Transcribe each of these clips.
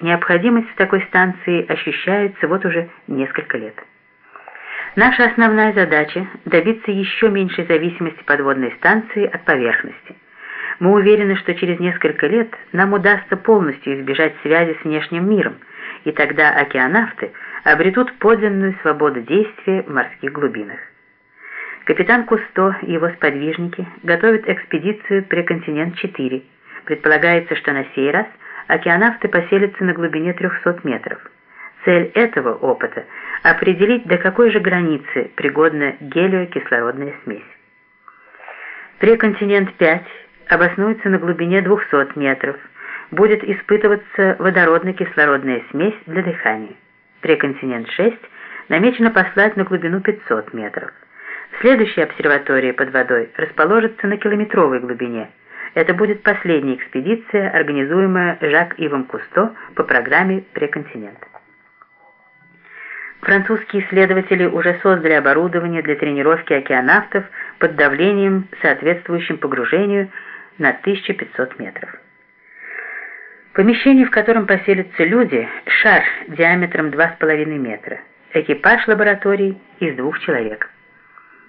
Необходимость в такой станции ощущается вот уже несколько лет. Наша основная задача – добиться еще меньшей зависимости подводной станции от поверхности. Мы уверены, что через несколько лет нам удастся полностью избежать связи с внешним миром, и тогда океанавты обретут подлинную свободу действия в морских глубинах. Капитан Кусто и его сподвижники готовят экспедицию Преконтинент-4. Предполагается, что на сей раз океанавты поселятся на глубине 300 метров. Цель этого опыта – определить, до какой же границы пригодна гелиокислородная смесь. Преконтинент-5 обоснуется на глубине 200 метров, будет испытываться водородно-кислородная смесь для дыхания. Преконтинент-6 намечено послать на глубину 500 метров. Следующая обсерватория под водой расположится на километровой глубине. Это будет последняя экспедиция, организуемая Жак-Ивом Кусто по программе «Преконтинент». Французские исследователи уже создали оборудование для тренировки океанавтов под давлением, соответствующим погружению на 1500 метров. Помещение, в котором поселятся люди, шар диаметром 2,5 метра. Экипаж лабораторий из двух человек.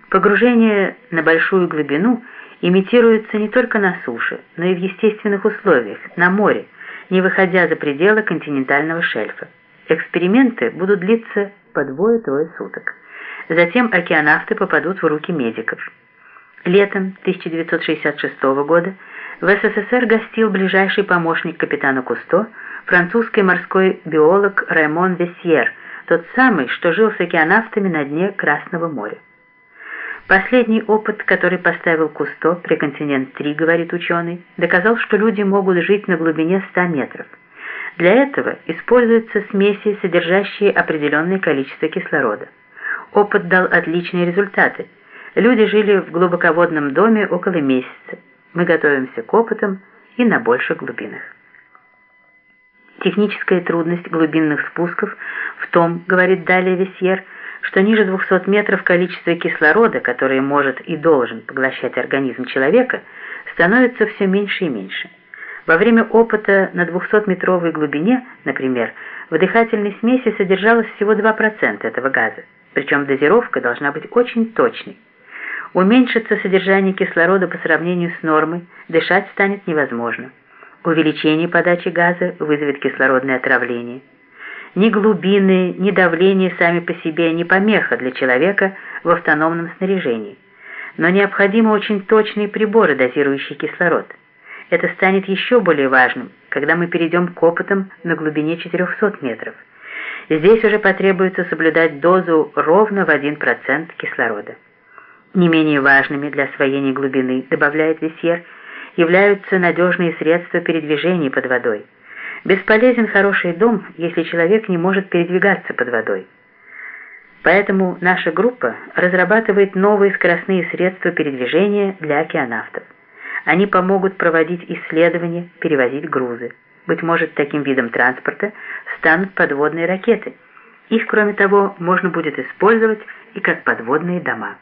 Погружение на большую глубину имитируется не только на суше, но и в естественных условиях, на море, не выходя за пределы континентального шельфа. Эксперименты будут длиться по двое-трое суток. Затем океанавты попадут в руки медиков. Летом 1966 года в СССР гостил ближайший помощник капитана Кусто, французский морской биолог Раймон Весьер, тот самый, что жил с океанавтами на дне Красного моря. Последний опыт, который поставил Кусто, Преконтинент-3, говорит ученый, доказал, что люди могут жить на глубине 100 метров. Для этого используются смеси, содержащие определенное количество кислорода. Опыт дал отличные результаты. Люди жили в глубоководном доме около месяца. Мы готовимся к опытам и на больших глубинах. Техническая трудность глубинных спусков в том, говорит далее Весьер, что ниже 200 метров количество кислорода, которое может и должен поглощать организм человека, становится все меньше и меньше. Во время опыта на 200-метровой глубине, например, в дыхательной смеси содержалось всего 2% этого газа, причем дозировка должна быть очень точной. Уменьшится содержание кислорода по сравнению с нормой, дышать станет невозможно. Увеличение подачи газа вызовет кислородное отравление. Ни глубины, ни давление сами по себе не помеха для человека в автономном снаряжении. Но необходимы очень точные приборы, дозирующие кислород. Это станет еще более важным, когда мы перейдем к опытам на глубине 400 метров. Здесь уже потребуется соблюдать дозу ровно в 1% кислорода. Не менее важными для освоения глубины, добавляет Весьер, являются надежные средства передвижения под водой. Бесполезен хороший дом, если человек не может передвигаться под водой. Поэтому наша группа разрабатывает новые скоростные средства передвижения для океанавтов. Они помогут проводить исследования, перевозить грузы. Быть может, таким видом транспорта станут подводные ракеты. Их, кроме того, можно будет использовать и как подводные дома.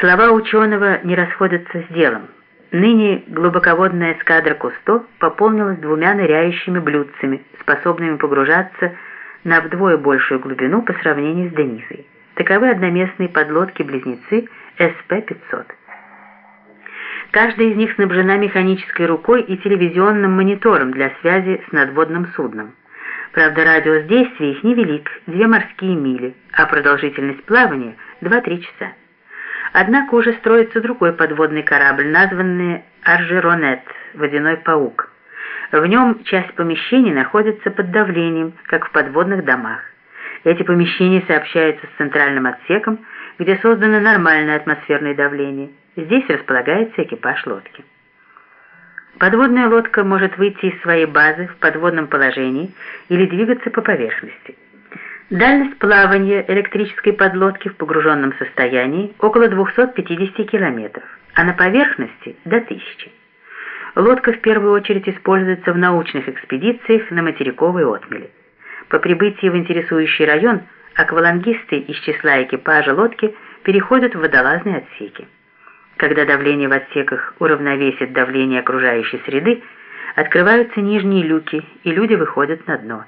Слова ученого не расходятся с делом. Ныне глубоководная эскадра Кусто пополнилась двумя ныряющими блюдцами, способными погружаться на вдвое большую глубину по сравнению с Денисой. Таковы одноместные подлодки-близнецы СП-500. Каждая из них снабжена механической рукой и телевизионным монитором для связи с надводным судном. Правда, радиус действия их невелик, две морские мили, а продолжительность плавания – 2-3 часа. Однако уже строится другой подводный корабль, названный «Аржеронет» – «Водяной паук». В нем часть помещений находится под давлением, как в подводных домах. Эти помещения сообщаются с центральным отсеком, где создано нормальное атмосферное давление. Здесь располагается экипаж лодки. Подводная лодка может выйти из своей базы в подводном положении или двигаться по поверхности. Дальность плавания электрической подлодки в погруженном состоянии около 250 километров, а на поверхности до 1000. Лодка в первую очередь используется в научных экспедициях на материковые отмели. По прибытии в интересующий район аквалангисты из числа экипажа лодки переходят в водолазные отсеки. Когда давление в отсеках уравновесит давление окружающей среды, открываются нижние люки, и люди выходят на дно.